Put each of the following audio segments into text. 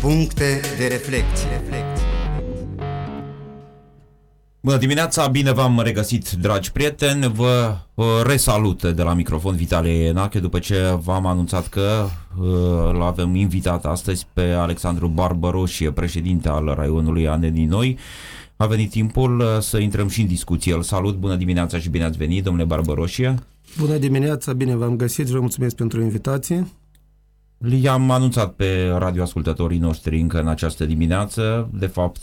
Puncte de reflecție. Bună dimineața, bine v-am regăsit, dragi prieteni. Vă resalut de la microfon Vitalie Enache după ce v-am anunțat că îl avem invitat astăzi pe Alexandru Barbăroșie, președinte al raionului Anenii Noi. A venit timpul să intrăm și în discuție. Îl salut, bună dimineața și bine ați venit, domnule Barbăroșie. Bună dimineața, bine v-am găsit și vă mulțumesc pentru invitație. I-am anunțat pe radioascultătorii noștri încă în această dimineață. De fapt,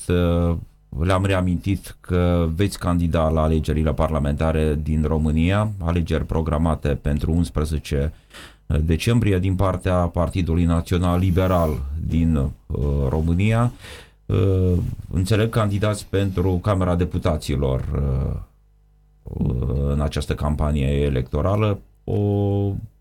le-am reamintit că veți candida la alegerile parlamentare din România, alegeri programate pentru 11 decembrie din partea Partidului Național Liberal din uh, România. Uh, înțeleg candidați pentru Camera Deputaților uh, în această campanie electorală. O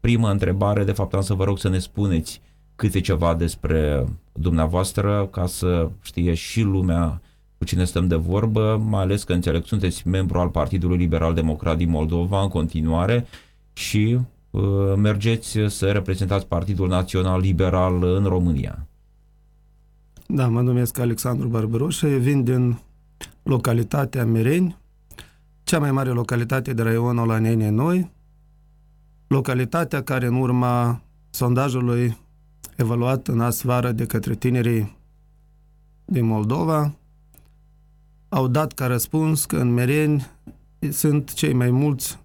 primă întrebare, de fapt am să vă rog să ne spuneți câte ceva despre dumneavoastră ca să știe și lumea cu cine stăm de vorbă, mai ales că înțeleg sunteți membru al Partidului Liberal Democrat din Moldova în continuare și uh, mergeți să reprezentați Partidul Național Liberal în România. Da, mă numesc Alexandru Barbaroșă, vin din localitatea Mereni, cea mai mare localitate de raionul Anene Noi, localitatea care în urma sondajului evaluat în asvară de către tinerii din Moldova, au dat ca răspuns că în Mereni sunt cei mai mulți,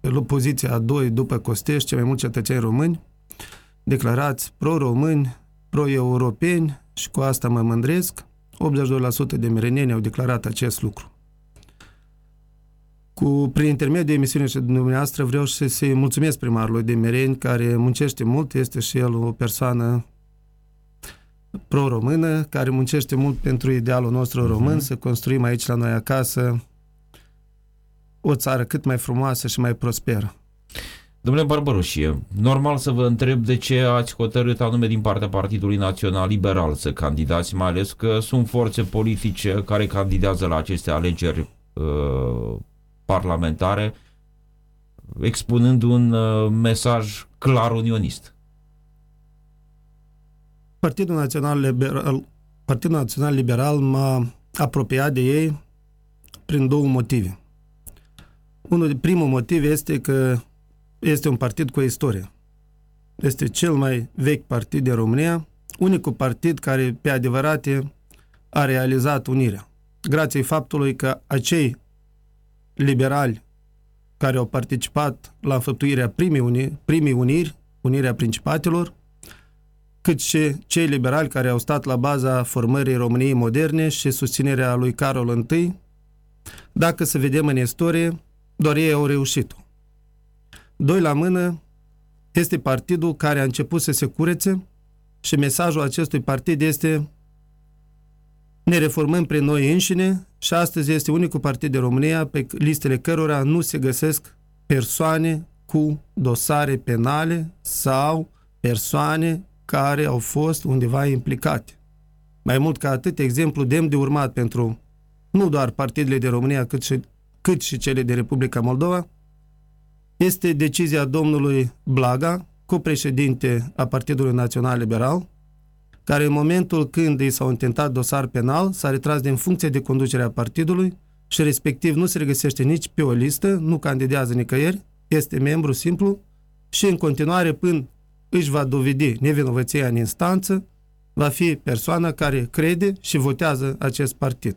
pe poziția a doi după Costești, cei mai mulți cetățeni români, declarați pro-români, pro-europeni și cu asta mă mândresc. 82% de mereneni au declarat acest lucru. Cu, prin intermediul emisiunii și dumneavoastră vreau și să-i mulțumesc primarului de Mereni, care muncește mult, este și el o persoană pro-română, care muncește mult pentru idealul nostru uh-huh. român, să construim aici la noi acasă o țară cât mai frumoasă și mai prosperă. Domnule Barbărușie, normal să vă întreb de ce ați hotărât anume din partea Partidului Național Liberal să candidați, mai ales că sunt forțe politice care candidează la aceste alegeri uh, parlamentare, expunând un uh, mesaj clar unionist. Partidul Național Liberal, Partidul Național Liberal m-a apropiat de ei prin două motive. Unul, primul motiv este că este un partid cu istorie. Este cel mai vechi partid din România, unicul partid care, pe adevărate, a realizat unirea. Grație faptului că acei liberali care au participat la înfăptuirea primii, uni, primii uniri, unirea principatelor, cât și cei liberali care au stat la baza formării României moderne și susținerea lui Carol I, dacă să vedem în istorie, doar ei au reușit-o. Doi la mână este partidul care a început să se curețe și mesajul acestui partid este ne reformăm prin noi înșine și astăzi este unicul partid de România pe listele cărora nu se găsesc persoane cu dosare penale sau persoane care au fost undeva implicate. Mai mult ca atât, exemplu demn de urmat pentru nu doar partidele de România, cât și, cât și cele de Republica Moldova, este decizia domnului Blaga, cu-președinte a Partidului Național Liberal, care în momentul când i s-au intentat dosar penal, s-a retras din funcție de conducere a partidului și respectiv nu se regăsește nici pe o listă, nu candidează nicăieri, este membru simplu și în continuare până își va dovedi nevinovăția în instanță, va fi persoana care crede și votează acest partid.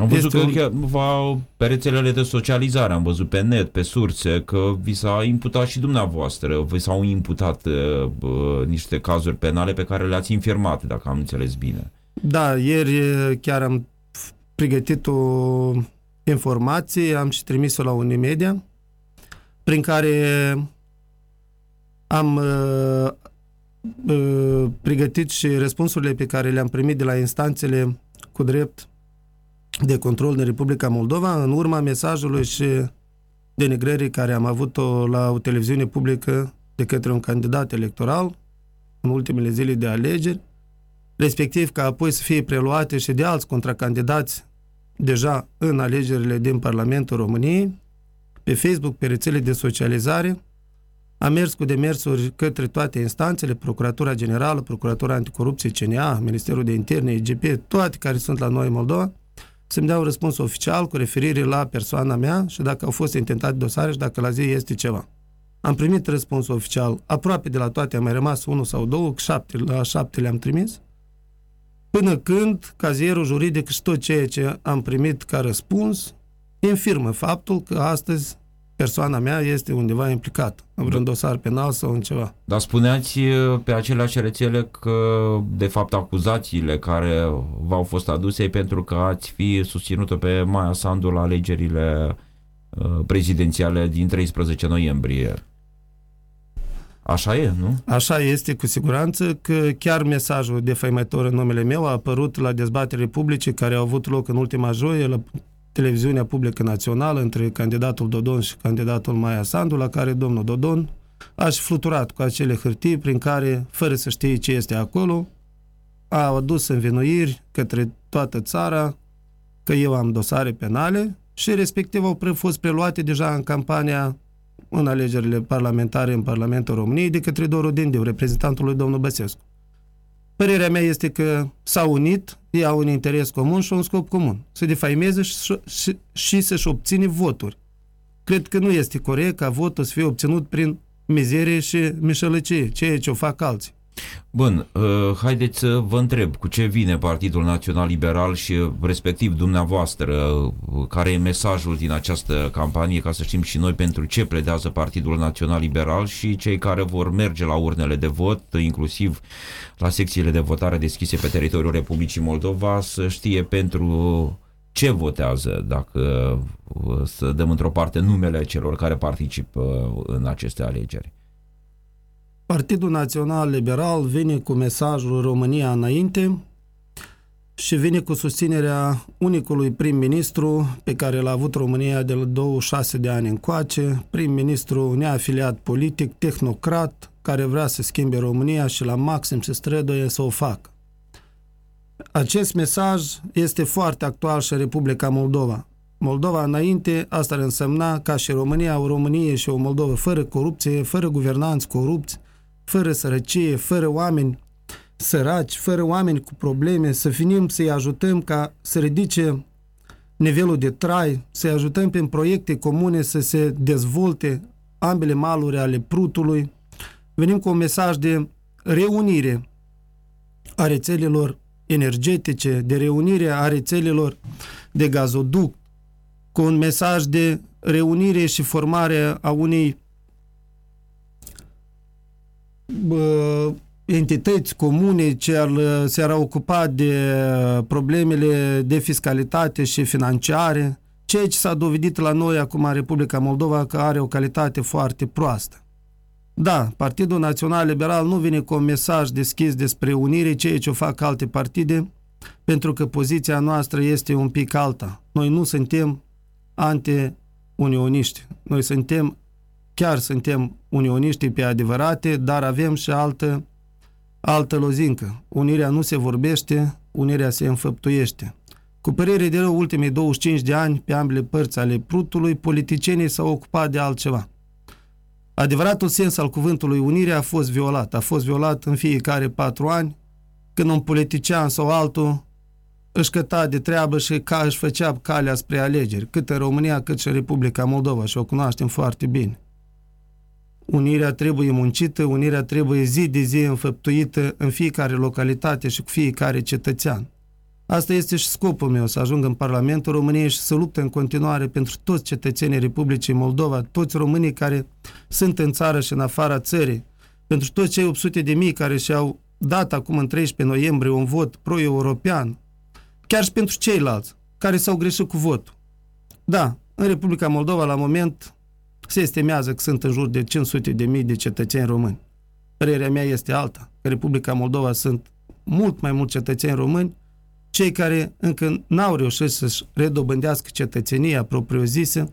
Am văzut este că un... va, pe rețelele de socializare, am văzut pe net, pe surse, că vi s-a imputat și dumneavoastră, vi s-au imputat uh, uh, niște cazuri penale pe care le-ați infirmat, dacă am înțeles bine. Da, ieri chiar am pregătit o informație, am și trimis-o la Unimedia, prin care am uh, uh, pregătit și răspunsurile pe care le-am primit de la instanțele cu drept de control în Republica Moldova în urma mesajului și denigrării care am avut-o la o televiziune publică de către un candidat electoral în ultimele zile de alegeri, respectiv ca apoi să fie preluate și de alți contracandidați deja în alegerile din Parlamentul României, pe Facebook, pe rețele de socializare, Am mers cu demersuri către toate instanțele, Procuratura Generală, Procuratura Anticorupție, CNA, Ministerul de Interne, IGP, toate care sunt la noi în Moldova, să-mi dea un răspuns oficial cu referire la persoana mea și dacă au fost intentate dosare și dacă la zi este ceva. Am primit răspunsul oficial aproape de la toate, am mai rămas unul sau două, șapte, la șapte le-am trimis, până când cazierul juridic și tot ceea ce am primit ca răspuns infirmă faptul că astăzi persoana mea este undeva implicată în vreun dosar penal sau în ceva. Dar spuneați pe aceleași rețele că, de fapt, acuzațiile care v-au fost aduse pentru că ați fi susținut pe Maia Sandu la alegerile prezidențiale din 13 noiembrie. Așa e, nu? Așa este, cu siguranță, că chiar mesajul defăimător în numele meu a apărut la dezbatere publice care au avut loc în ultima joie la televiziunea publică națională între candidatul Dodon și candidatul Maia Sandu, la care domnul Dodon a și fluturat cu acele hârtii prin care, fără să știe ce este acolo, a adus învinuiri către toată țara că eu am dosare penale și respectiv au fost preluate deja în campania în alegerile parlamentare în Parlamentul României de către Doru Dindiu, reprezentantul lui domnul Băsescu. Părerea mea este că s-au unit, ei au un interes comun și un scop comun. Să defaimeze și, și, și să-și obține voturi. Cred că nu este corect ca votul să fie obținut prin mizerie și mișălăcie, ceea ce o fac alții. Bun, uh, haideți să vă întreb cu ce vine Partidul Național Liberal și uh, respectiv dumneavoastră, uh, care e mesajul din această campanie, ca să știm și noi pentru ce pledează Partidul Național Liberal și cei care vor merge la urnele de vot, inclusiv la secțiile de votare deschise pe teritoriul Republicii Moldova, să știe pentru ce votează, dacă să dăm într-o parte numele celor care participă în aceste alegeri. Partidul Național Liberal vine cu mesajul România înainte și vine cu susținerea unicului prim-ministru pe care l-a avut România de la 26 de ani încoace, prim-ministru neafiliat politic, tehnocrat, care vrea să schimbe România și la maxim se străduie să o facă. Acest mesaj este foarte actual și în Republica Moldova. Moldova înainte, asta ar însemna ca și România, o Românie și o Moldovă fără corupție, fără guvernanți corupți, fără sărăcie, fără oameni săraci, fără oameni cu probleme, să finim să-i ajutăm ca să ridice nivelul de trai, să-i ajutăm prin proiecte comune să se dezvolte ambele maluri ale Prutului. Venim cu un mesaj de reunire a rețelelor energetice, de reunire a rețelelor de gazoduct, cu un mesaj de reunire și formare a unei entități comune ce ar, se-ar ocupa de problemele de fiscalitate și financiare, ceea ce s-a dovedit la noi acum în Republica Moldova că are o calitate foarte proastă. Da, Partidul Național Liberal nu vine cu un mesaj deschis despre unire, ceea ce o fac alte partide, pentru că poziția noastră este un pic alta. Noi nu suntem anti-unioniști, noi suntem chiar suntem unioniști pe adevărate, dar avem și altă, altă lozincă. Unirea nu se vorbește, unirea se înfăptuiește. Cu părere de rău, ultimii 25 de ani, pe ambele părți ale prutului, politicienii s-au ocupat de altceva. Adevăratul sens al cuvântului unire a fost violat. A fost violat în fiecare patru ani, când un politician sau altul își căta de treabă și ca își făcea calea spre alegeri, cât în România, cât și în Republica Moldova și o cunoaștem foarte bine. Unirea trebuie muncită, unirea trebuie zi de zi înfăptuită în fiecare localitate și cu fiecare cetățean. Asta este și scopul meu, să ajung în Parlamentul României și să lupt în continuare pentru toți cetățenii Republicii Moldova, toți românii care sunt în țară și în afara țării, pentru toți cei 800 de mii care și-au dat acum în 13 noiembrie un vot pro-european, chiar și pentru ceilalți care s-au greșit cu votul. Da, în Republica Moldova, la moment, se estimează că sunt în jur de 500 de mii de cetățeni români. Părerea mea este alta. În Republica Moldova sunt mult mai mulți cetățeni români, cei care încă n-au reușit să-și redobândească cetățenia propriu-zisă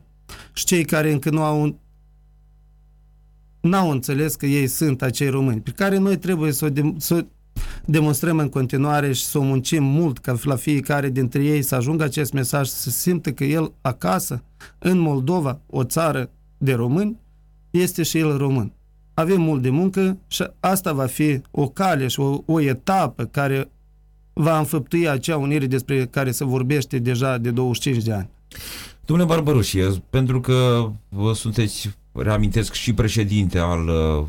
și cei care încă nu au n-au înțeles că ei sunt acei români, pe care noi trebuie să o, de, să o demonstrăm în continuare și să o muncim mult ca la fiecare dintre ei să ajungă acest mesaj, să simtă că el acasă, în Moldova, o țară de români, este și el român. avem mult de muncă și asta va fi o cale și o, o etapă care va înfăptui acea unire despre care se vorbește deja de 25 de ani. Domnule Barbaroșie, pentru că vă sunteți, reamintesc, și președinte al uh,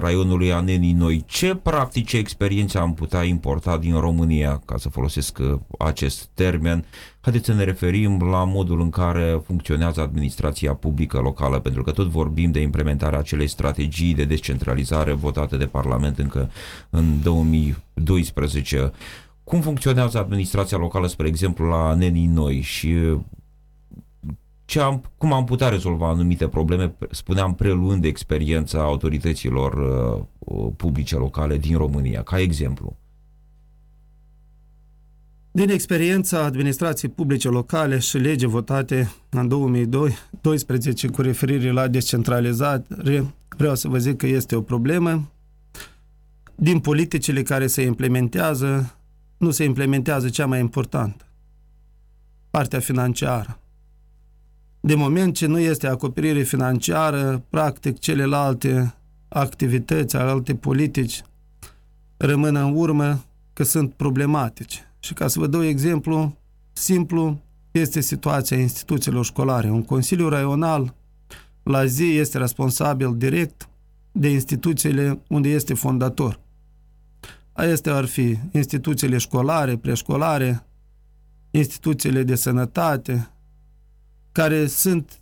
raionului Anenii Noi, ce practice experiențe am putea importa din România, ca să folosesc uh, acest termen? Haideți să ne referim la modul în care funcționează administrația publică locală, pentru că tot vorbim de implementarea acelei strategii de descentralizare votate de Parlament încă în 2012. Cum funcționează administrația locală, spre exemplu, la Nenii Noi și uh, ce am, cum am putea rezolva anumite probleme, spuneam, preluând experiența autorităților uh, uh, publice locale din România, ca exemplu? Din experiența administrației publice locale și lege votate în 2012 cu referire la descentralizare, vreau să vă zic că este o problemă. Din politicile care se implementează, nu se implementează cea mai importantă, partea financiară de moment ce nu este acoperire financiară, practic celelalte activități, alte politici rămân în urmă că sunt problematice. Și ca să vă dau exemplu simplu, este situația instituțiilor școlare. Un Consiliu Raional la zi este responsabil direct de instituțiile unde este fondator. Acestea ar fi instituțiile școlare, preșcolare, instituțiile de sănătate, care sunt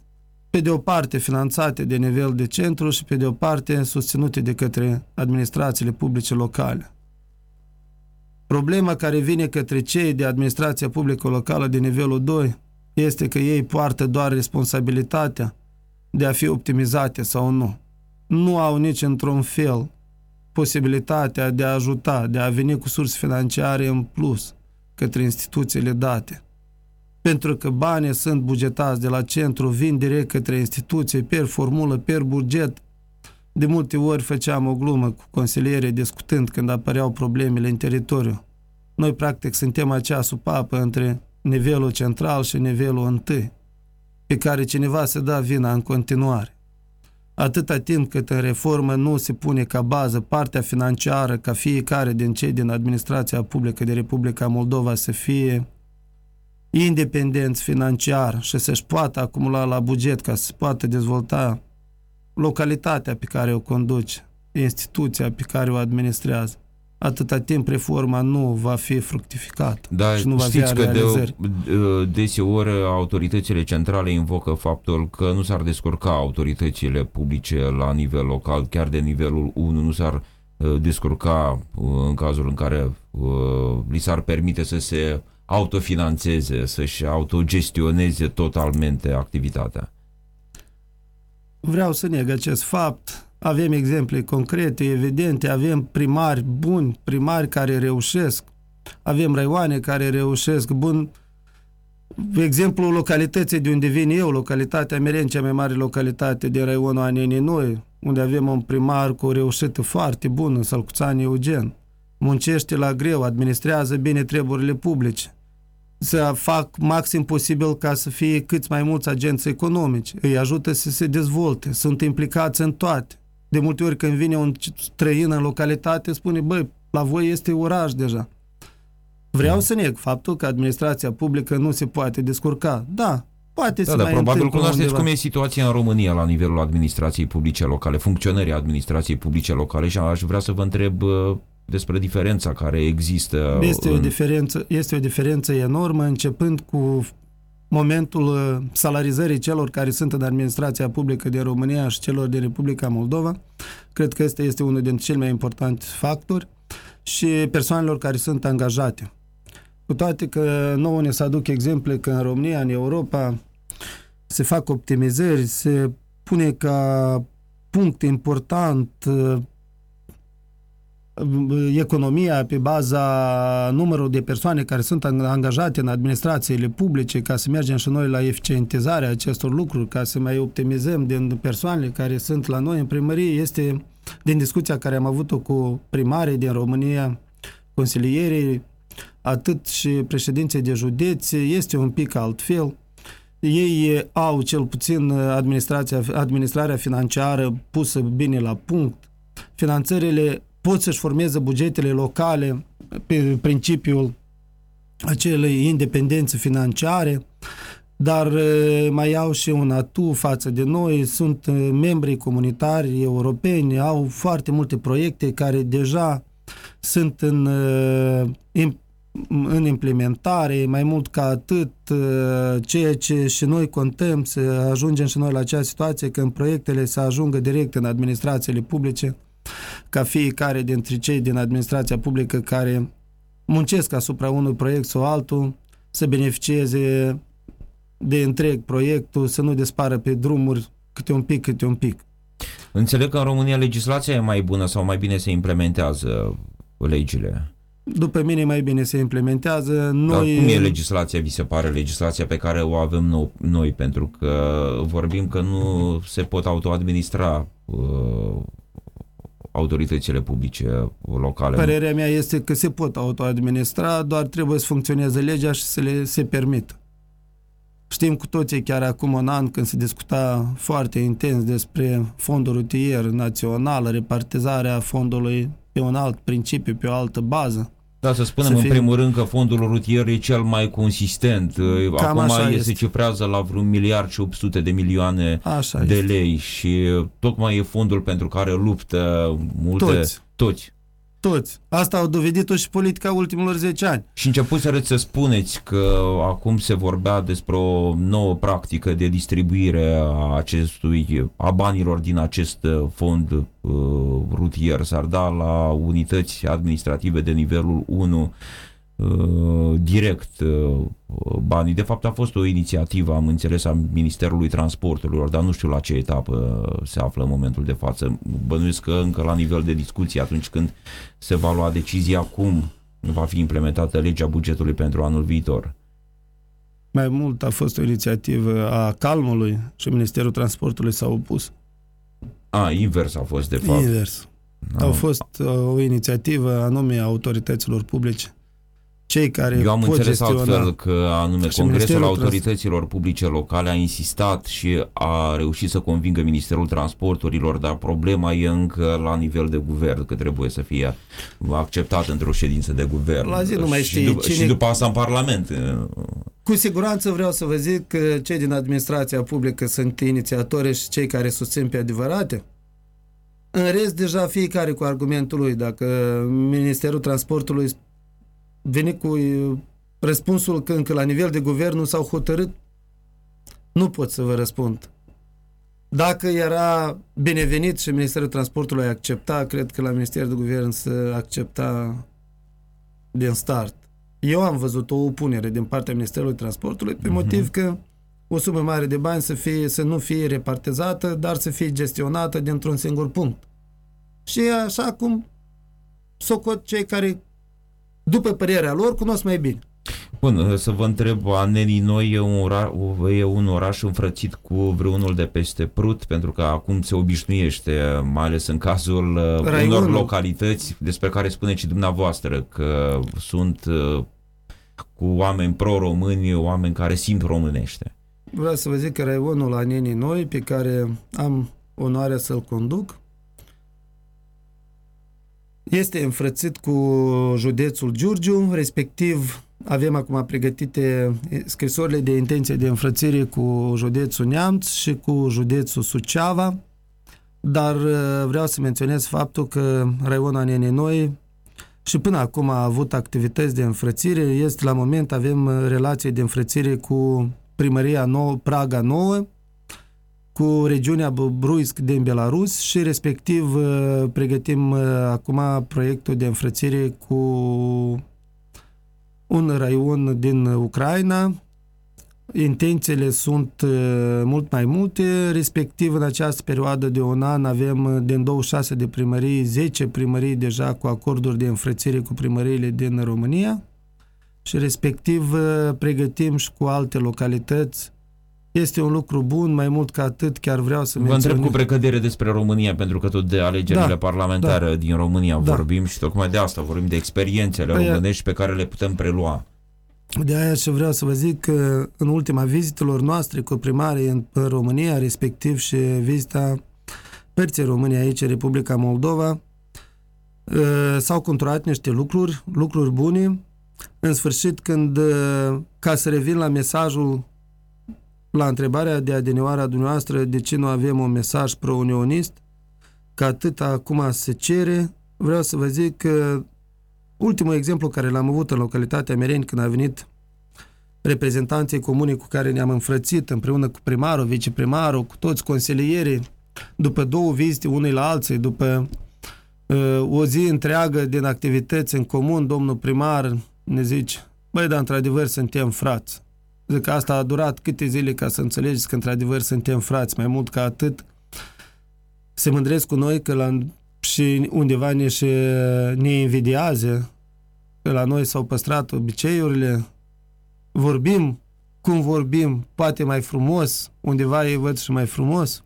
pe de o parte finanțate de nivel de centru și pe de o parte susținute de către administrațiile publice locale. Problema care vine către cei de administrația publică locală de nivelul 2 este că ei poartă doar responsabilitatea de a fi optimizate sau nu. Nu au nici într-un fel posibilitatea de a ajuta, de a veni cu surse financiare în plus către instituțiile date pentru că banii sunt bugetați de la centru, vin direct către instituție, per formulă, per buget. De multe ori făceam o glumă cu consilierii discutând când apăreau problemele în teritoriu. Noi, practic, suntem acea supapă între nivelul central și nivelul întâi, pe care cineva se da vina în continuare. Atâta timp cât în reformă nu se pune ca bază partea financiară ca fiecare din cei din administrația publică de Republica Moldova să fie independenți financiar și să-și poată acumula la buget ca să poată dezvolta localitatea pe care o conduce, instituția pe care o administrează. Atâta timp reforma nu va fi fructificată da, și nu va știți avea că realizări. de, deseori autoritățile centrale invocă faptul că nu s-ar descurca autoritățile publice la nivel local, chiar de nivelul 1 nu s-ar uh, descurca uh, în cazul în care uh, li s-ar permite să se autofinanțeze, să-și autogestioneze totalmente activitatea. Vreau să neg acest fapt. Avem exemple concrete, evidente, avem primari buni, primari care reușesc, avem raioane care reușesc bun. Exemplu localității de unde vin eu, localitatea Meren, cea mai mare localitate din raionul Anenii Noi, unde avem un primar cu o reușită foarte bună, Sălcuțani Eugen. Muncește la greu, administrează bine treburile publice să fac maxim posibil ca să fie câți mai mulți agenți economici, îi ajută să se dezvolte, sunt implicați în toate. De multe ori când vine un străin în localitate, spune, băi, la voi este oraș deja. Vreau să neg faptul că administrația publică nu se poate descurca. Da, poate da, să da, mai probabil cunoașteți undeva. cum e situația în România la nivelul administrației publice locale, funcționării administrației publice locale și aș vrea să vă întreb uh, despre diferența care există. Este, în... o diferență, este o diferență enormă, începând cu momentul uh, salarizării celor care sunt în administrația publică din România și celor din Republica Moldova. Cred că este, este unul dintre cei mai importanti factori și persoanelor care sunt angajate. Cu toate că nouă ne să aduc exemple că în România, în Europa, se fac optimizări, se pune ca punct important uh, economia pe baza numărul de persoane care sunt angajate în administrațiile publice ca să mergem și noi la eficientizarea acestor lucruri, ca să mai optimizăm din persoanele care sunt la noi în primărie, este din discuția care am avut-o cu primarii din România, consilierii, atât și președinții de județe, este un pic altfel. ei au cel puțin administrația, administrarea financiară pusă bine la punct, finanțările pot să-și formeze bugetele locale pe principiul acelei independențe financiare, dar mai au și un atu față de noi, sunt membri comunitari europeni, au foarte multe proiecte care deja sunt în, în implementare, mai mult ca atât, ceea ce și noi contăm să ajungem și noi la acea situație când proiectele să ajungă direct în administrațiile publice, ca fiecare dintre cei din administrația publică care muncesc asupra unui proiect sau altul să beneficieze de întreg proiectul, să nu dispară pe drumuri câte un pic, câte un pic. Înțeleg că în România legislația e mai bună sau mai bine se implementează legile. După mine mai bine se implementează. Noi... Dar cum e legislația, vi se pare, legislația pe care o avem noi? Pentru că vorbim că nu se pot autoadministra uh, autoritățile publice locale. Părerea mea este că se pot autoadministra, doar trebuie să funcționeze legea și să le se permită. Știm cu toții chiar acum un an când se discuta foarte intens despre fondul rutier național, repartizarea fondului pe un alt principiu, pe o altă bază. Da, să spunem să fie... în primul rând că fondul rutier e cel mai consistent. Cam Acum se este. cifrează la vreun miliard și 800 de milioane așa de este. lei și tocmai e fondul pentru care luptă multe... Toți. Toți. Toți. Asta au dovedit-o și politica ultimilor 10 ani. Și început să spuneți că acum se vorbea despre o nouă practică de distribuire a acestui, a banilor din acest fond uh, rutier. S-ar da la unități administrative de nivelul 1 Uh, direct uh, banii. De fapt a fost o inițiativă, am înțeles, a Ministerului Transporturilor, dar nu știu la ce etapă se află în momentul de față. Bănuiesc că încă la nivel de discuție, atunci când se va lua decizia cum va fi implementată legea bugetului pentru anul viitor. Mai mult a fost o inițiativă a Calmului și Ministerul Transportului s-a opus. A, invers a fost, de fapt. Invers. A fost uh, o inițiativă anume a autorităților publice cei care Eu am pot înțeles gestiona. altfel că anume Congresul Autorităților Publice Locale a insistat și a reușit să convingă Ministerul Transporturilor, dar problema e încă la nivel de guvern, că trebuie să fie acceptat într-o ședință de guvern. La zi nu mai știi. Și, după, cine... și după asta în Parlament. Cu siguranță vreau să vă zic că cei din administrația publică sunt inițiatori și cei care susțin pe adevărate. În rest, deja fiecare cu argumentul lui. Dacă Ministerul Transportului veni cu răspunsul că încă la nivel de guvern nu s-au hotărât, nu pot să vă răspund. Dacă era binevenit și Ministerul Transportului accepta, cred că la Ministerul de Guvern să accepta din start. Eu am văzut o opunere din partea Ministerului Transportului pe uh-huh. motiv că o sumă mare de bani să, fie, să nu fie repartizată, dar să fie gestionată dintr-un singur punct. Și așa cum socot cei care după părerea lor, cunosc mai bine. Bun, să vă întreb, Anenii Noi e un, oraș, e un oraș înfrățit cu vreunul de peste Prut, pentru că acum se obișnuiește, mai ales în cazul uh, Raionul. unor localități despre care spuneți și dumneavoastră că sunt uh, cu oameni pro-români, oameni care simt românește. Vreau să vă zic că raionul Anenii Noi, pe care am onoarea să-l conduc, este înfrățit cu județul Giurgiu, respectiv avem acum pregătite scrisorile de intenție de înfrățire cu județul Neamț și cu județul Suceava, dar uh, vreau să menționez faptul că raionul Anene Noi și până acum a avut activități de înfrățire, este la moment avem uh, relații de înfrățire cu primăria nouă, Praga Nouă, cu regiunea Bruisk din Belarus și respectiv uh, pregătim uh, acum proiectul de înfrățire cu un raion din Ucraina. Intențiile sunt uh, mult mai multe, respectiv în această perioadă de un an avem din 26 de primării, 10 primării deja cu acorduri de înfrățire cu primăriile din România și respectiv pregătim și cu alte localități este un lucru bun, mai mult ca atât chiar vreau să Vă menționez... întreb cu precădere despre România, pentru că tot de alegerile da, parlamentare da, din România da. vorbim și tocmai de asta vorbim de experiențele păi, românești pe care le putem prelua. De aia și vreau să vă zic că în ultima vizitelor noastre cu primarii în, în România, respectiv și vizita părții României aici, în Republica Moldova, ă, s-au conturat niște lucruri, lucruri bune. În sfârșit, când, ă, ca să revin la mesajul, la întrebarea de adinioara dumneavoastră, de ce nu avem un mesaj pro-unionist, că atât acum se cere, vreau să vă zic că ultimul exemplu care l-am avut în localitatea Mereni când a venit reprezentanții comune cu care ne-am înfrățit împreună cu primarul, viceprimarul, cu toți consilierii, după două vizite unei la alții, după uh, o zi întreagă din activități în comun, domnul primar ne zice, băi, dar într-adevăr suntem frați. Zic că asta a durat câte zile ca să înțelegeți că într-adevăr suntem frați, mai mult ca atât. Se mândresc cu noi că la, și undeva ne, și, ne invidiază că la noi s-au păstrat obiceiurile, vorbim cum vorbim, poate mai frumos, undeva ei văd și mai frumos.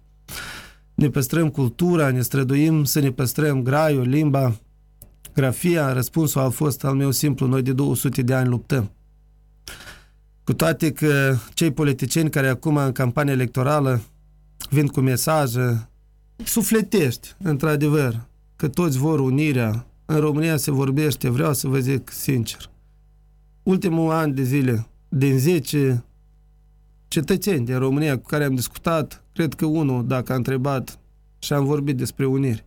Ne păstrăm cultura, ne străduim să ne păstrăm graiul, limba, grafia. Răspunsul a fost al meu simplu, noi de 200 de ani luptăm. Cu toate că cei politicieni care acum în campanie electorală vin cu mesaje sufletești, într-adevăr, că toți vor unirea. În România se vorbește, vreau să vă zic sincer. Ultimul an de zile, din 10 cetățeni din România cu care am discutat, cred că unul, dacă a întrebat și am vorbit despre unire.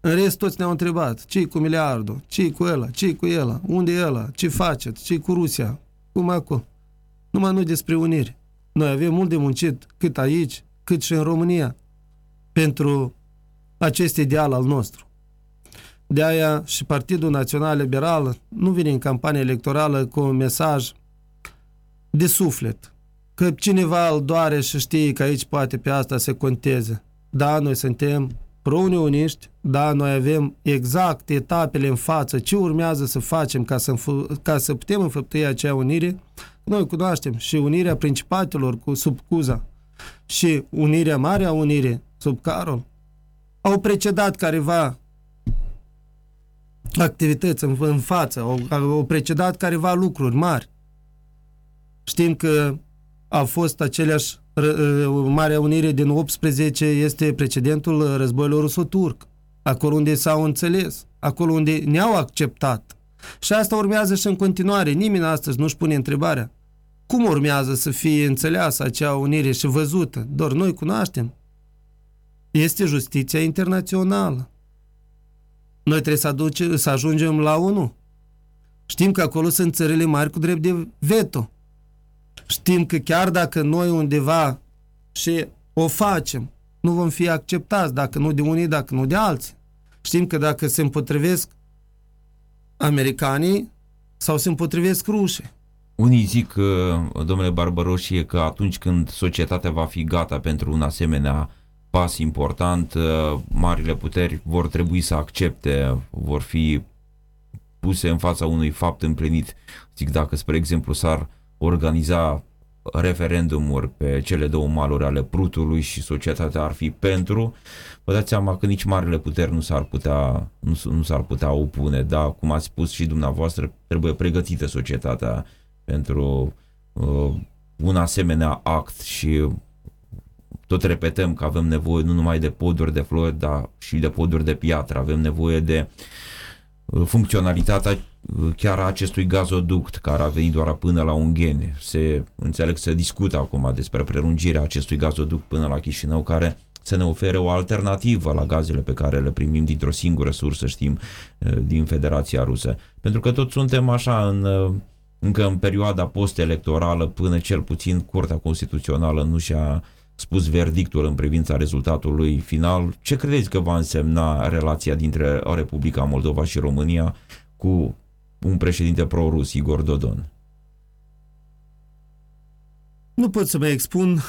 În rest, toți ne-au întrebat, ce cu miliardul, ce cu ăla, ce cu ăla, unde e ăla, ce faceți, ce cu Rusia, cum acolo. Numai nu despre unire. Noi avem mult de muncit, cât aici, cât și în România, pentru acest ideal al nostru. De aia și Partidul Național Liberal nu vine în campanie electorală cu un mesaj de suflet, că cineva îl doare și știe că aici poate pe asta se conteze. Da, noi suntem pro-unioniști, da, noi avem exact etapele în față, ce urmează să facem ca să, ca să putem înfăptui acea unire. Noi cunoaștem și unirea principatelor cu, sub Cuza și unirea Marea Unire sub Carol. Au precedat careva activități în, în față, au, au precedat careva lucruri mari. Știm că a fost aceleași Marea Unire din 18 este precedentul războiului ruso-turc. Acolo unde s-au înțeles, acolo unde ne-au acceptat. Și asta urmează și în continuare. Nimeni astăzi nu-și pune întrebarea. Cum urmează să fie înțeleasă acea unire și văzută? Doar noi cunoaștem. Este justiția internațională. Noi trebuie să, aduce, să ajungem la ONU. Știm că acolo sunt țările mari cu drept de veto. Știm că chiar dacă noi undeva și o facem, nu vom fi acceptați, dacă nu de unii, dacă nu de alții. Știm că dacă se împotrivesc americanii sau se împotrivesc rușii. Unii zic, domnule Barbaroșie, că atunci când societatea va fi gata pentru un asemenea pas important, marile puteri vor trebui să accepte, vor fi puse în fața unui fapt împlinit. Zic, dacă, spre exemplu, s-ar organiza referendumuri pe cele două maluri ale Prutului și societatea ar fi pentru, vă dați seama că nici marile puteri nu s-ar putea, nu, nu s-ar putea opune, da, cum ați spus și dumneavoastră, trebuie pregătită societatea pentru uh, un asemenea act și tot repetăm că avem nevoie nu numai de poduri de flori, dar și de poduri de piatră, avem nevoie de uh, funcționalitatea chiar a acestui gazoduct care a venit doar până la Ungheni. Se, înțeleg, se discută acum despre prelungirea acestui gazoduct până la Chișinău, care să ne ofere o alternativă la gazele pe care le primim dintr-o singură sursă, știm, din Federația Rusă. Pentru că tot suntem așa în, încă în perioada post-electorală, până cel puțin Curtea Constituțională nu și-a spus verdictul în privința rezultatului final. Ce credeți că va însemna relația dintre Republica Moldova și România cu un președinte pro-rus, Igor Dodon? Nu pot să mă expun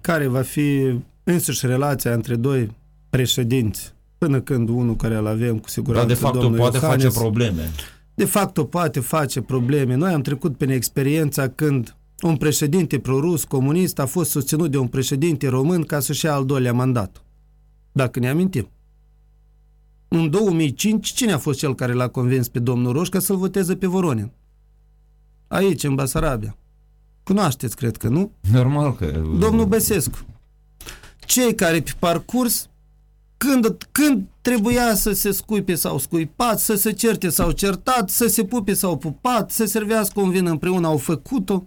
care va fi însuși relația între doi președinți, până când unul care îl avem cu siguranță. Dar de fapt poate Iohannes, face probleme. De fapt poate face probleme. Noi am trecut prin experiența când un președinte prorus, comunist, a fost susținut de un președinte român ca să-și ia al doilea mandat. Dacă ne amintim. În 2005, cine a fost cel care l-a convins pe domnul Roșca să-l voteze pe Voronin? aici, în Basarabia. Cunoașteți, cred că, nu? Normal că... Domnul Băsescu. Cei care pe parcurs, când, când trebuia să se scuipe sau scuipat, să se certe sau certat, să se pupe sau pupat, să servească un vin împreună, au făcut-o.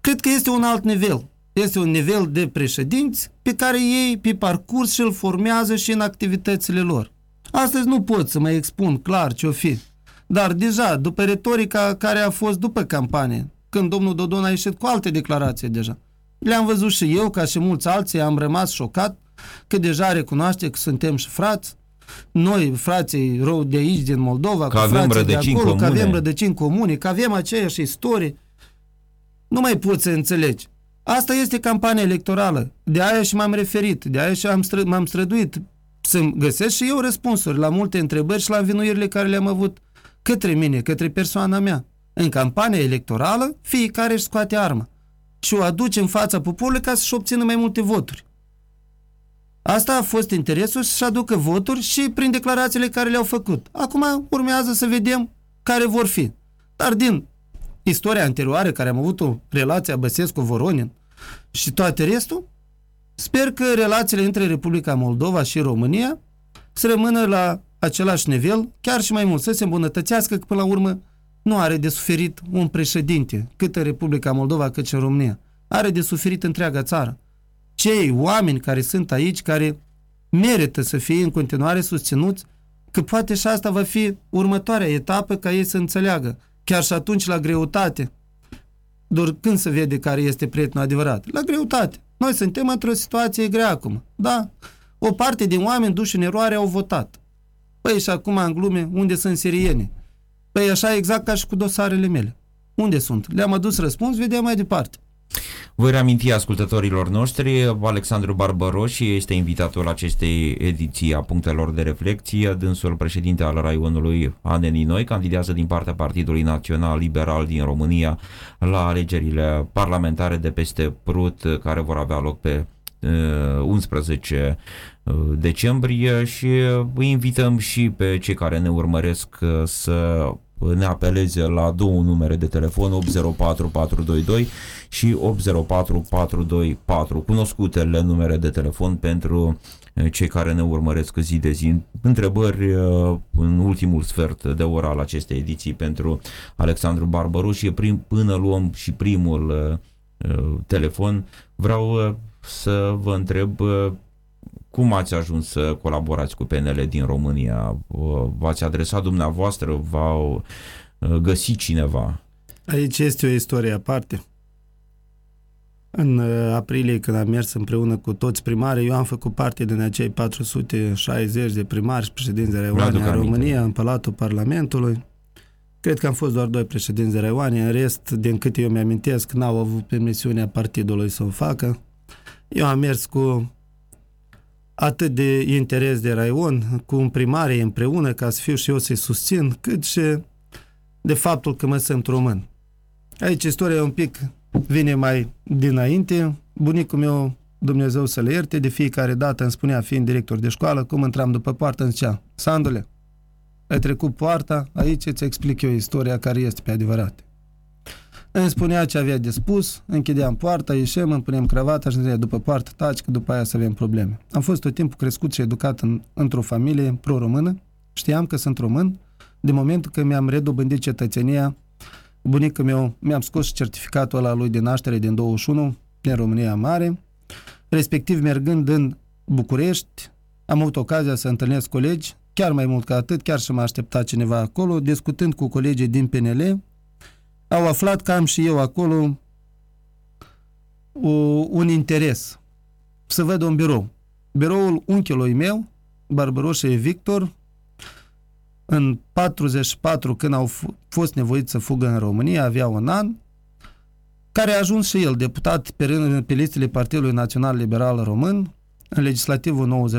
Cred că este un alt nivel. Este un nivel de președinți pe care ei pe parcurs și îl formează și în activitățile lor. Astăzi nu pot să mai expun clar ce-o fi. Dar deja, după retorica care a fost după campanie, când domnul Dodon a ieșit cu alte declarații deja, le-am văzut și eu, ca și mulți alții, am rămas șocat că deja recunoaște că suntem și frați, noi, frații rău de aici, din Moldova, că avem rădăcini de acolo, comune. că avem rădăcini comune, că avem aceeași istorie. Nu mai poți să înțelegi. Asta este campania electorală. De aia și m-am referit, de aia și am stră, m-am străduit să găsesc și eu răspunsuri la multe întrebări și la învinuirile care le-am avut către mine, către persoana mea. În campania electorală, fiecare își scoate arma și o aduce în fața poporului ca să-și obțină mai multe voturi. Asta a fost interesul să-și aducă voturi și prin declarațiile care le-au făcut. Acum urmează să vedem care vor fi. Dar din istoria anterioară, care am avut o relație Băsescu-Voronin și toate restul, sper că relațiile între Republica Moldova și România să rămână la același nivel, chiar și mai mult, să se îmbunătățească, că până la urmă nu are de suferit un președinte, cât în Republica Moldova, cât și în România. Are de suferit întreaga țară. Cei oameni care sunt aici, care merită să fie în continuare susținuți, că poate și asta va fi următoarea etapă ca ei să înțeleagă. Chiar și atunci la greutate. Doar când se vede care este prietenul adevărat? La greutate. Noi suntem într-o situație grea acum. Da, o parte din oameni duși în eroare au votat. Păi și acum în glume, unde sunt sirieni? Păi așa exact ca și cu dosarele mele. Unde sunt? Le-am adus răspuns, vedem mai departe. Voi reaminti ascultătorilor noștri, Alexandru Barbaroși este invitatul acestei ediții a punctelor de reflexie. Dânsul președinte al Raionului Aneni Noi candidează din partea Partidului Național Liberal din România la alegerile parlamentare de peste Prut care vor avea loc pe 11 uh, decembrie și îi invităm și pe cei care ne urmăresc uh, să ne apeleze la două numere de telefon 804422 și 804424 cunoscutele numere de telefon pentru uh, cei care ne urmăresc zi de zi. Întrebări în ultimul sfert de oră al acestei ediții pentru Alexandru Barbaru și prim, până luăm și primul telefon. Vreau să vă întreb cum ați ajuns să colaborați cu PNL din România? V-ați adresat dumneavoastră? V-au găsit cineva? Aici este o istorie aparte. În aprilie, când am mers împreună cu toți primarii, eu am făcut parte din acei 460 de primari și președinți de raioane în România, în Palatul Parlamentului. Cred că am fost doar doi președinți de raioane, în rest, din câte eu mi-amintesc, n-au avut permisiunea partidului să o facă. Eu am mers cu atât de interes de raion, cu un primare împreună, ca să fiu și eu să-i susțin, cât și de faptul că mă sunt român. Aici istoria un pic vine mai dinainte. Bunicul meu, Dumnezeu să le ierte, de fiecare dată îmi spunea, fiind director de școală, cum intram după poartă, îmi zicea, Sandule, ai trecut poarta, aici îți explic eu istoria care este pe adevărat. Îmi spunea ce avea de spus, închideam poarta, ieșeam, îmi puneam cravata și zicea, după poartă taci, că după aia să avem probleme. Am fost tot timpul crescut și educat în, într-o familie pro-română, știam că sunt român, de momentul când mi-am redobândit cetățenia, bunicul meu mi-am scos certificatul ăla lui de naștere din 21, din România Mare, respectiv mergând în București, am avut ocazia să întâlnesc colegi, chiar mai mult ca atât, chiar și m-a așteptat cineva acolo, discutând cu colegii din PNL, au aflat că am și eu acolo o, un interes să văd un birou. Biroul unchiului meu, Barbaroșe Victor, în 44, când au fost nevoiți să fugă în România, avea un an, care a ajuns și el deputat pe, rând, pe listele Partidului Național Liberal Român în legislativul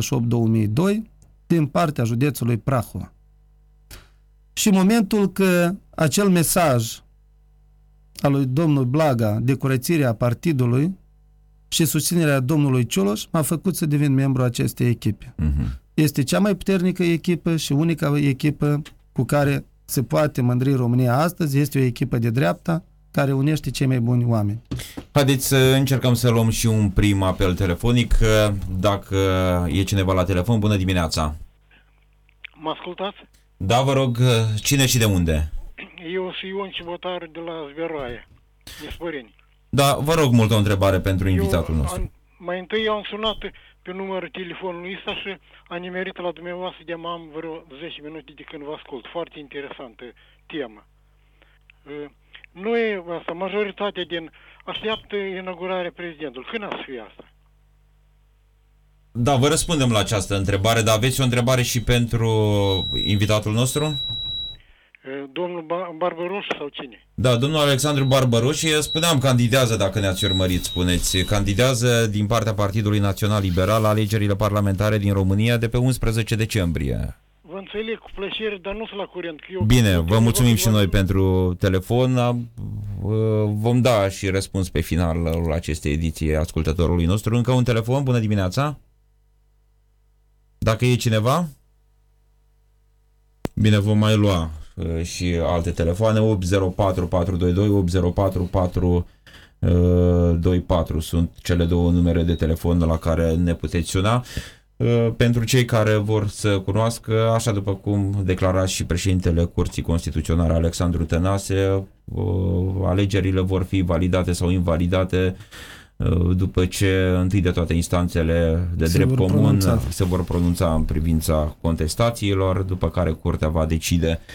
98-2002 din partea județului Prahova. Și în momentul că acel mesaj a lui domnul Blaga de curățirea partidului și susținerea domnului Cioloș m-a făcut să devin membru acestei echipe. Uh-huh. Este cea mai puternică echipă și unica echipă cu care se poate mândri România astăzi este o echipă de dreapta care unește cei mai buni oameni. Haideți să încercăm să luăm și un prim apel telefonic. Dacă e cineva la telefon, bună dimineața! Mă ascultați? Da, vă rog, cine și de unde? Eu sunt Ion Cibotar de la Zveroaia, Ispăreni. Da, vă rog mult o întrebare pentru invitatul Eu nostru. Am, mai întâi am sunat pe numărul telefonului ăsta și am nimerit la dumneavoastră de am vreo 10 minute de când vă ascult. Foarte interesantă temă. Uh, Nu e asta, majoritatea din așteaptă inaugurarea prezidentului. Când a să fie asta? Da, vă răspundem la această întrebare, dar aveți o întrebare și pentru invitatul nostru? Uh, Domnul ba- Barbaroș sau cine? Da, domnul Alexandru Barbaroș, spuneam, candidează, dacă ne-ați urmărit, spuneți, candidează din partea Partidului Național Liberal la alegerile parlamentare din România de pe 11 decembrie. Vă înțeleg cu plăcere, dar nu sunt la curent. Că eu, Bine, vă mulțumim și noi pentru... pentru telefon. Am- uh, Vom da și răspuns pe finalul acestei ediții ascultătorului nostru. Încă un telefon, bună dimineața! Dacă e cineva? Bine, vom mai lua uh, și alte telefoane. 804 422 804 424 sunt cele două numere de telefon la care ne puteți suna. Uh, Pentru cei care vor să cunoască, așa după cum declara și președintele Curții Constituționale Alexandru Tănase, uh, alegerile vor fi validate sau invalidate uh, după ce întâi de toate instanțele de Se drept vor comun pronunța. se vor pronunța în privința contestațiilor, după care Curtea va decide Uh,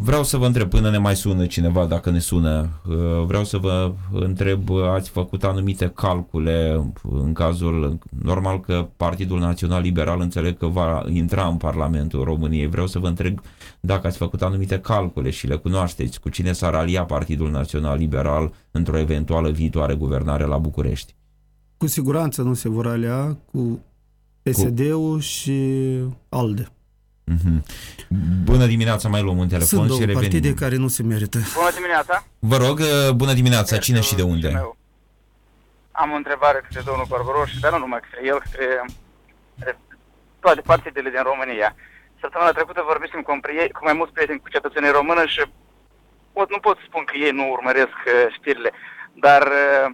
Vreau să vă întreb, până ne mai sună cineva, dacă ne sună, uh, vreau să vă întreb, uh, ați făcut anumite calcule în cazul, normal că Partidul Național Liberal înțeleg că va intra în Parlamentul României. Vreau să vă întreb dacă ați făcut anumite calcule și le cunoașteți, cu cine s-ar alia Partidul Național Liberal într-o eventuală viitoare guvernare la București. Cu siguranță nu se vor alea cu PSD-ul și ALDE. Mhm. Bună dimineața, mai luăm un telefon Sunt și două revenim. partide care nu se merită. Bună dimineața! Vă rog, uh, bună dimineața, cine și de unde? Eu Am o întrebare către domnul Barbaroș, dar nu numai către el, către către toate partidele din România. Săptămâna trecută vorbisem cu, un prieten, cu mai mulți prieteni cu cetățenii română și pot, nu pot spun că ei nu urmăresc uh, știrile, dar uh,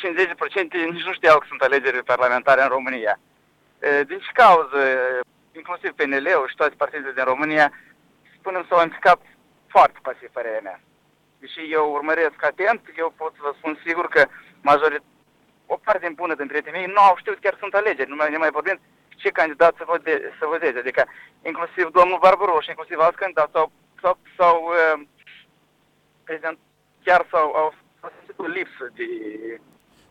50% nici nu știau că sunt alegeri parlamentare în România. Uh, Din ce cauză, uh, inclusiv PNL-ul și toate partidele din România, spunem s-au implicat foarte pasiv, părerea mea. Deși eu urmăresc atent, eu pot să vă spun sigur că majorit, o parte din bună din prietenii mei nu au știut chiar sunt alegeri, nu mai, ne mai vorbim ce candidat să, vode, să voteze. Adică inclusiv domnul Barbaroș, inclusiv alți candidați sau, sau, sau uh, prezident, chiar sau au, au simțit o lipsă de...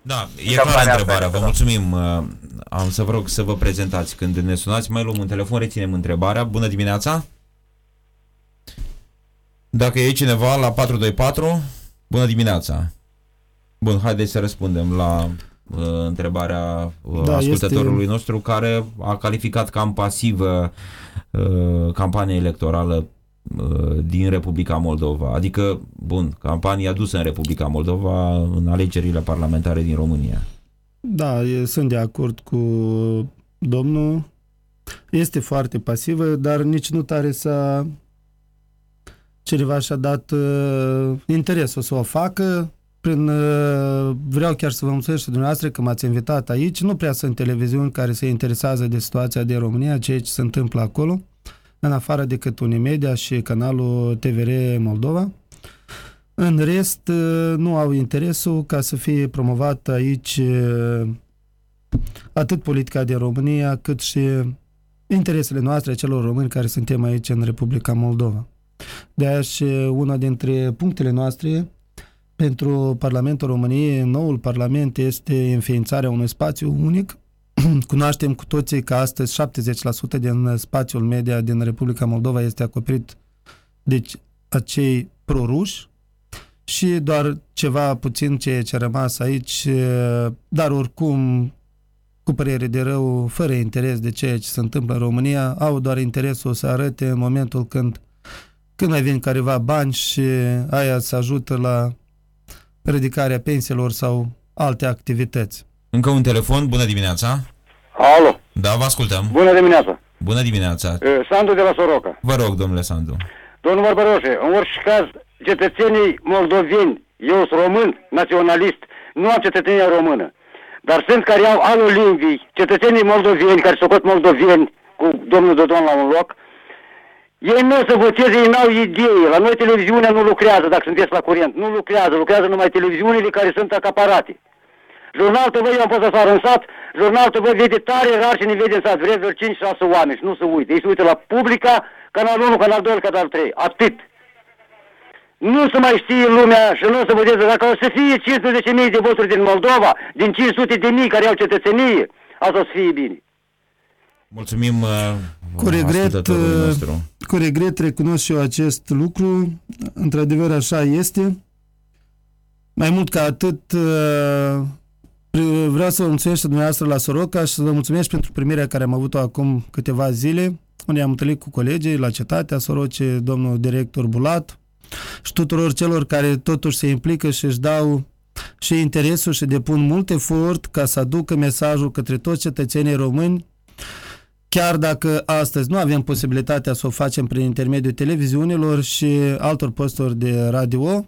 Da, e Campania clară asta, întrebarea. Vă da. mulțumim. Uh, Am să vă rog să vă prezentați când ne sunați. Mai luăm un telefon, reținem întrebarea. Bună dimineața! Dacă e cineva la 424, bună dimineața! Bun, haideți să răspundem la uh, întrebarea uh, Da, ascultătorului este- nostru care a calificat cam pasivă uh, campania electorală uh, din Republica Moldova. Adică, bun, campania dusă în Republica Moldova în alegerile parlamentare din România. Da, e- sunt de acord cu domnul. Este foarte pasivă, dar nici nu tare să cineva și-a dat uh, interesul să o facă. Prin, uh, vreau chiar să vă mulțumesc și dumneavoastră că m-ați invitat aici. Nu prea sunt televiziuni care se interesează de situația din România, ceea ce se întâmplă acolo, în afară decât Unimedia și canalul TVR Moldova. În rest, uh, nu au interesul ca să fie promovat aici uh, atât politica din România, cât și interesele noastre, a celor români care suntem aici în Republica Moldova. De aia și una dintre punctele noastre pentru Parlamentul României, noul Parlament, este înființarea unui spațiu unic. Cunoaștem cu toții că astăzi 70% din spațiul media din Republica Moldova este acoperit de acei proruși, și doar ceva puțin ceea ce a rămas aici, eh, dar oricum, cu părere de rău, fără interes de ceea ce se întâmplă în România, au doar interesul să arate în momentul când, când mai vin careva bani și aia să ajută la ridicarea pensiilor sau alte activități. Încă un telefon, bună dimineața! Alo, Da, vă ascultăm. bună dimineața! Bună dimineața! Uh, Sandu de la Soroca. Vă rog, domnule Sandu. Domnul Barbaroșe, în orice caz, cetățenii moldoveni, eu sunt român, naționalist, nu am cetățenia română. Dar sunt care au alul limbii, cetățenii moldoveni, care socot moldoveni, cu domnul Dodon la un loc, ei nu o să voteze, ei n-au idei. La noi televiziunea nu lucrează, dacă sunteți la curent. Nu lucrează, lucrează numai televiziunile care sunt acaparate. Jurnal TV, eu am fost să în sat, Jurnal TV vede tare rar și ne vede în sat, vreți vreo 5-6 oameni și nu se uite. Ei se uită la Publica, Canal 1, Canal 2, Canal 3, atât. Nu se mai știe lumea și nu o să voteze. Dacă o să fie 15.000 de voturi din Moldova, din 500 de mii care au cetățenie, asta o să fie bine. Mulțumim uh, Cu regret, ascultătorului uh, nostru. cu regret recunosc și eu acest lucru. Într-adevăr așa este. Mai mult ca atât, uh, pre- vreau să vă mulțumesc și dumneavoastră la Soroca și să vă mulțumesc pentru primirea care am avut-o acum câteva zile, unde am întâlnit cu colegii la cetatea Soroce, domnul director Bulat și tuturor celor care totuși se implică și își dau și interesul și depun mult efort ca să aducă mesajul către toți cetățenii români chiar dacă astăzi nu avem posibilitatea să o facem prin intermediul televiziunilor și altor posturi de radio,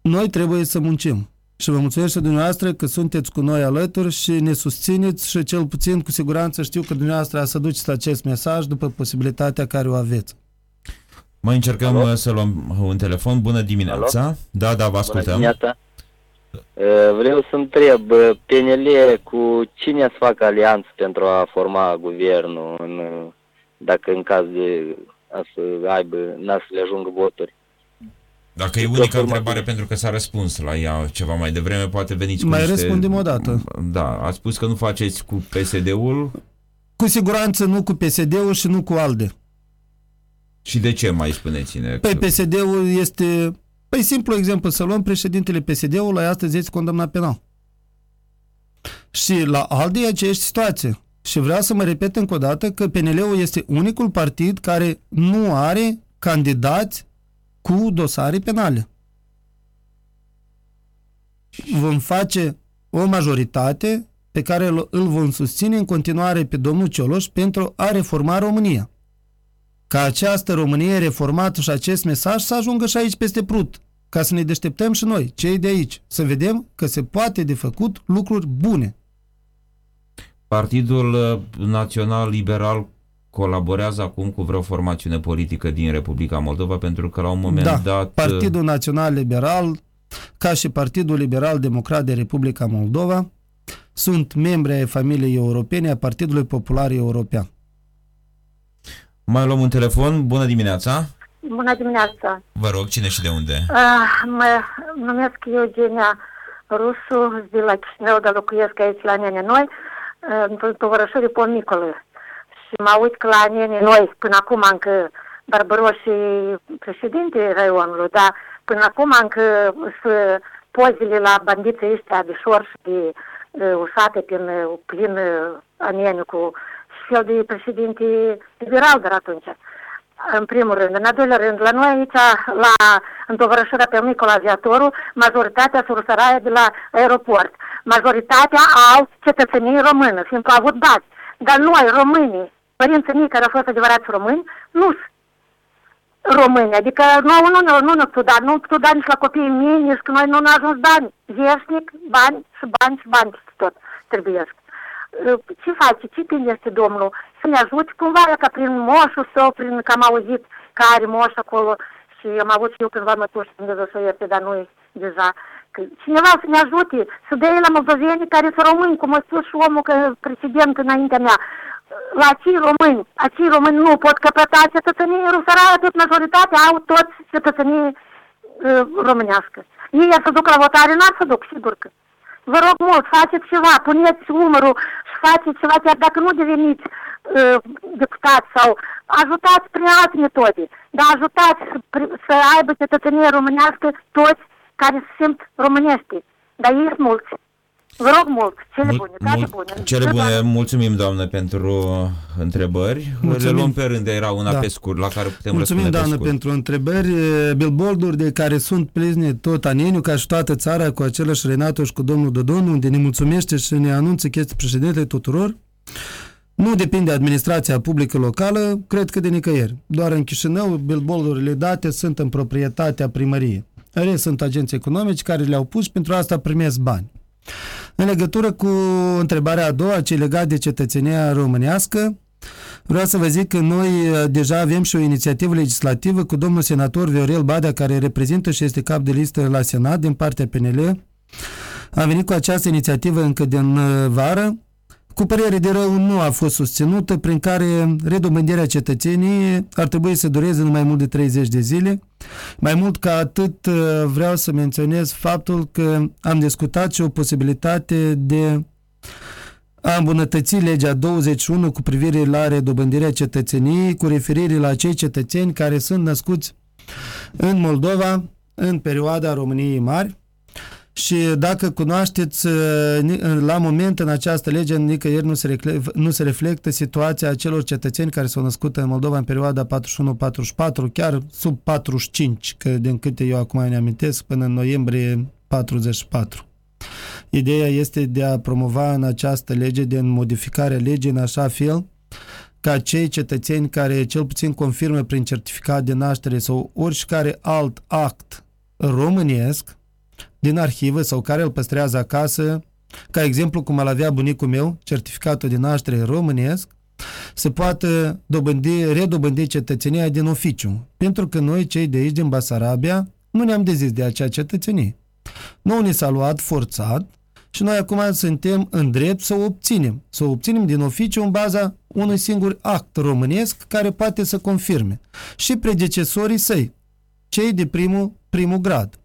noi trebuie să muncim. Și vă mulțumesc și dumneavoastră că sunteți cu noi alături și ne susțineți și cel puțin cu siguranță știu că dumneavoastră să duceți acest mesaj după posibilitatea care o aveți. Mai încercăm Alo? uh, să luăm un telefon. Bună dimineața! Da, da, vă Bună ascultăm. dimineața. Uh, Vreau să întreb, uh, PNL cu cine să facă alianță pentru a forma guvernul în, uh, dacă în caz de a să aibă, n-a să le ajungă voturi? Dacă e Că unica forma- întrebare pentru că s-a răspuns la ea ceva mai devreme, poate veniți cu Mai niște... răspundem o dată. Da, ați spus că nu faceți cu PSD-ul Cu siguranță nu cu PSD-ul și nu cu ALDE. și de ce mai spuneți-ne? Păi că- PSD-ul este... Păi simplu exemplu, să luăm președintele PSD-ului, astăzi este condamnat penal. Și la ALDE e aceeași situație. Și vreau să mă repet încă o dată că PNL-ul este unicul partid care nu are candidați cu dosare penale. Vom face o majoritate pe care îl îl vom susține în continuare pe domnul Cioloș pentru a reforma România ca această Românie reformată și acest mesaj să ajungă și aici peste Prut, ca să ne deșteptăm și noi, cei de aici, să vedem că se poate de făcut lucruri bune. Partidul uh, Național Liberal colaborează acum cu vreo formațiune politică din Republica Moldova pentru că la un moment da, dat... uh, Partidul Național Liberal, ca și Partidul Liberal Democrat de Republica Moldova, sunt membri ai familiei europene a Partidului Popular European. Mai luăm un telefon. Bună dimineața! Bună dimineața! Vă rog, cine și de unde? Uh, mă numesc Eugenia Rusu, de la Chișinău, dar locuiesc aici la Nene Noi, uh, într-un tovărășuri Pomicului. Și mă uit că la Nene Noi, până acum încă Barbaroșii președinte raionului, dar până acum încă să pozele la bandiții ăștia de șor și de uh, usate prin, uh, plin uh, anieniu cu fel de președinte liberal de atunci. În primul rând. În al doilea rând, la noi aici, la întovărășirea pe Nicola Aviatorul, majoritatea sursăraie de la aeroport. Majoritatea au cetățenii română, fiindcă au avut dați. Dar noi, românii, părinții mei care au fost adevărați români, nu sunt români. Adică noi nu, nu, nu ne dat, nu ne dat nici la copiii mei, nici că noi nu ne ajuns bani. Veșnic, bani și bani și bani peste tot trebuiesc ce face, ce bine este Domnul, să ne ajute cumva, ca prin moșul său, prin că am auzit că are moș acolo și am avut și eu cândva mătuși Dumnezeu să ierte, dar nu deja. Că cineva să ne ajute, să dea la moldoveni care sunt români, cum a spus și omul că precedent înaintea mea. La acei români, acei români nu pot căpăta cetățenie rusăraia, tot majoritatea au toți cetățenie uh, românească. Ei ar să duc la votare, n-ar să duc, sigur că vă rog mult, faceți ceva, puneți umărul și faceți ceva, chiar dacă nu deveniți uh, deputați sau ajutați prin alte metode, dar ajutați să, să aibă cetățenie românească toți care se simt românești. Dar ei sunt mulți. Vă rog mult, cele Mul- bune, toate mul- bune. Cele bune, mulțumim, doamnă, pentru întrebări. Mulțumim. Le luăm pe rând, era una Da. pe scurt, la care putem Mulțumim, răspunde doamnă, pe scurt. pentru întrebări. E, Billboarduri de care sunt pline tot aneniu, ca și toată țara, cu același Renato și cu domnul Dodon, unde ne mulțumește și ne anunță că este președintele tuturor. Nu depinde administrația publică locală, cred că de nicăieri. Doar în Chișinău, billboardurile date sunt în proprietatea primăriei. Ele sunt agenți economici care le-au pus și pentru asta primesc bani. În legătură cu întrebarea a doua, ce legat de cetățenia românească, vreau să vă zic că noi uh, deja avem și o inițiativă legislativă cu domnul senator Viorel Badea, care reprezintă și este cap de listă la Senat din partea PNL. Am venit cu această inițiativă încă din uh, vară, cu părere de rău nu a fost susținută, prin care redobândirea cetățeniei ar trebui să dureze nu mai mult de 30 de zile. Mai mult ca atât uh, vreau să menționez faptul că am discutat și o posibilitate de a îmbunătăți legea 21 cu privire la redobândirea cetățeniei, cu referire la cei cetățeni care sunt născuți în Moldova în perioada României Mari, și dacă cunoașteți, uh, la moment în această lege nicăieri nu se, reflectă, nu se reflectă situația acelor cetățeni care s-au născut în Moldova în perioada 41-44, chiar sub 45, că din câte eu acum ne amintesc, până în noiembrie 44. Ideea este de a promova în această lege, de modificarea legii în așa fel ca cei cetățeni care cel puțin confirmă prin certificat de naștere sau oricare alt act românesc, din arhivă sau care îl păstrează acasă, ca exemplu cum îl avea bunicul meu, certificatul de naștere românesc, se poate dobândi, redobândi cetățenia din oficiu. Pentru că noi, cei de aici, din Basarabia, nu ne-am dezis de acea cetățenie. Nu ni s-a luat forțat și noi acum suntem în drept să o obținem. Să o obținem din oficiu în baza unui singur act românesc care poate să confirme. Și predecesorii săi, cei de primul, primul grad.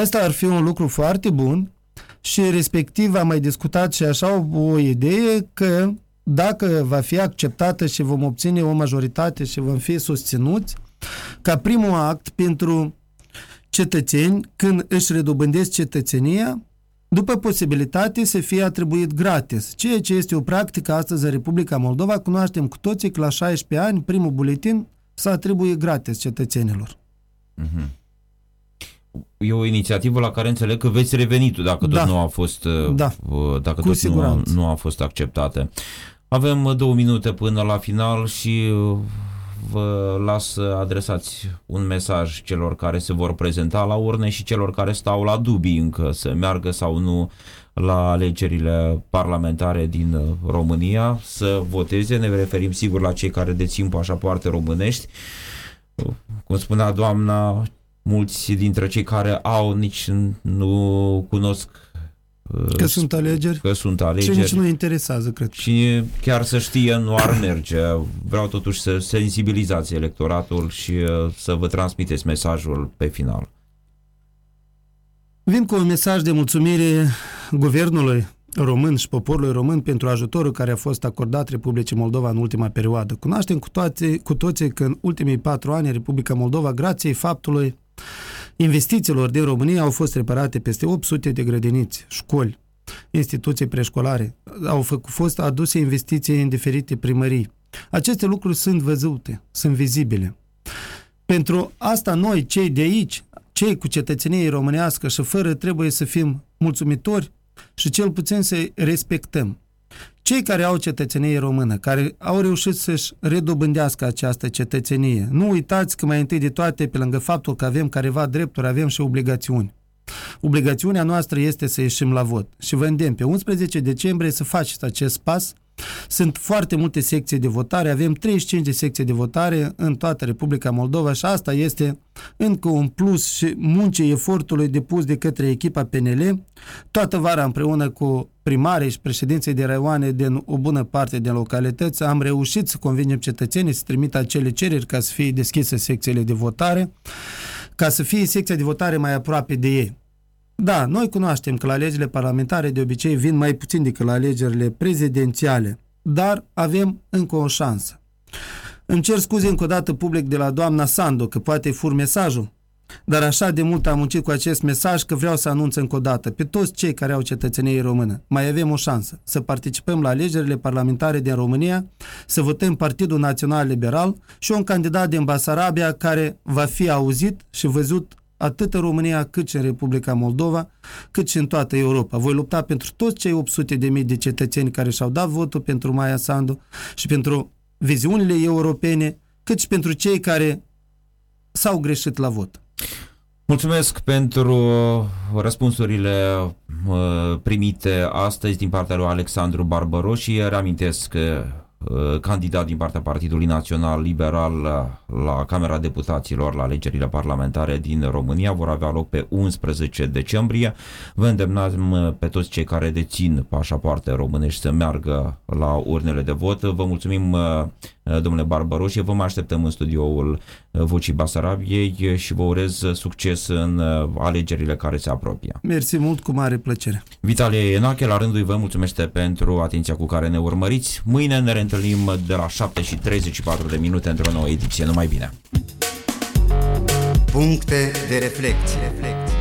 Asta ar fi un lucru foarte bun și respectiv am mai discutat și așa o idee că dacă va fi acceptată și vom obține o majoritate și vom fi susținuți, ca primul act pentru cetățeni, când își redobândesc cetățenia, după posibilitate să fie atribuit gratis, ceea ce este o practică astăzi în Republica Moldova. Cunoaștem cu toții că la 16 ani primul buletin să atribuie gratis cetățenilor. Uh-huh e o inițiativă la care înțeleg că veți reveni tu dacă da. tot nu a fost uh, da. Uh, dacă Cu tot nu a, nu a fost acceptată. Avem uh, două minute până la final și vă las să adresați un mesaj celor care se vor prezenta la urne și celor care stau la dubii încă să meargă sau nu la alegerile parlamentare din România, să voteze. Ne referim sigur la cei care dețin pașapoarte românești. Cum spunea doamna, mulți dintre cei care au nici nu cunosc Că uh, sunt alegeri? Că sunt alegeri. Și nici nu interesează, cred. Și chiar să știe nu ar merge. Vreau totuși să sensibilizați electoratul și uh, să vă transmiteți mesajul pe final. Vin cu un mesaj de mulțumire guvernului român și poporului român pentru ajutorul care a fost acordat Republicii Moldova în ultima perioadă. Cunoaștem cu, toate, cu toții că în ultimii patru ani Republica Moldova, grație faptului investițiilor din România au fost reparate peste 800 de grădiniți, școli, instituții preșcolare. Au fost aduse investiții în diferite primării. Aceste lucruri sunt văzute, sunt vizibile. Pentru asta noi, cei de aici, cei cu cetățenie românească și fără, trebuie să fim mulțumitori și cel puțin să respectăm. Cei care au cetățenie română, care au reușit să-și redobândească această cetățenie, nu uitați că mai întâi de toate, pe lângă faptul că avem careva drepturi, avem și obligațiuni. Obligațiunea noastră este să ieșim la vot și vă îndemn pe 11 decembrie să faceți acest pas sunt foarte multe secții de votare, avem 35 de secții de votare în toată Republica Moldova și asta este încă un plus și muncii efortului depus de către echipa PNL, toată vara împreună cu primarii și președinții de raioane din o bună parte din localități, am reușit să convingem cetățenii să trimită acele cereri ca să fie deschise secțiile de votare, ca să fie secția de votare mai aproape de ei. Da, noi cunoaștem că la alegerile parlamentare de obicei vin mai puțin decât la alegerile prezidențiale, dar avem încă o șansă. Îmi cer scuze încă o dată public de la doamna Sandu că poate fur mesajul, dar așa de mult am muncit cu acest mesaj că vreau să anunț încă o dată pe toți cei care au cetățenie română. Mai avem o șansă să participăm la alegerile parlamentare din România, să votăm Partidul Național Liberal și un candidat din Basarabia care va fi auzit și văzut atât în România cât și în Republica Moldova, cât și în toată Europa. Voi lupta pentru toți cei 800 de mii de cetățeni care și-au dat votul pentru Maia Sandu și pentru viziunile europene, cât și pentru cei care s-au greșit la vot. Mulțumesc pentru răspunsurile uh, primite astăzi din partea lui Alexandru Barbaros și reamintesc că uh, candidat din partea Partidului Național Liberal la Camera Deputaților la alegerile parlamentare din România vor avea loc pe 11 decembrie. Vă îndemnăm uh, pe toți cei care dețin pașapoarte românești să meargă la urnele de vot. Vă mulțumim domnule Barbaroșie, vă mai așteptăm în studioul Vocii Basarabiei și vă urez succes în alegerile care se apropie. Mersi mult, cu mare plăcere. Vitalie Enache, la rândul vă mulțumește pentru atenția cu care ne urmăriți. Mâine ne reîntâlnim de la 7 și 34 de minute într-o nouă ediție. Numai bine! Puncte de reflecție. reflecție.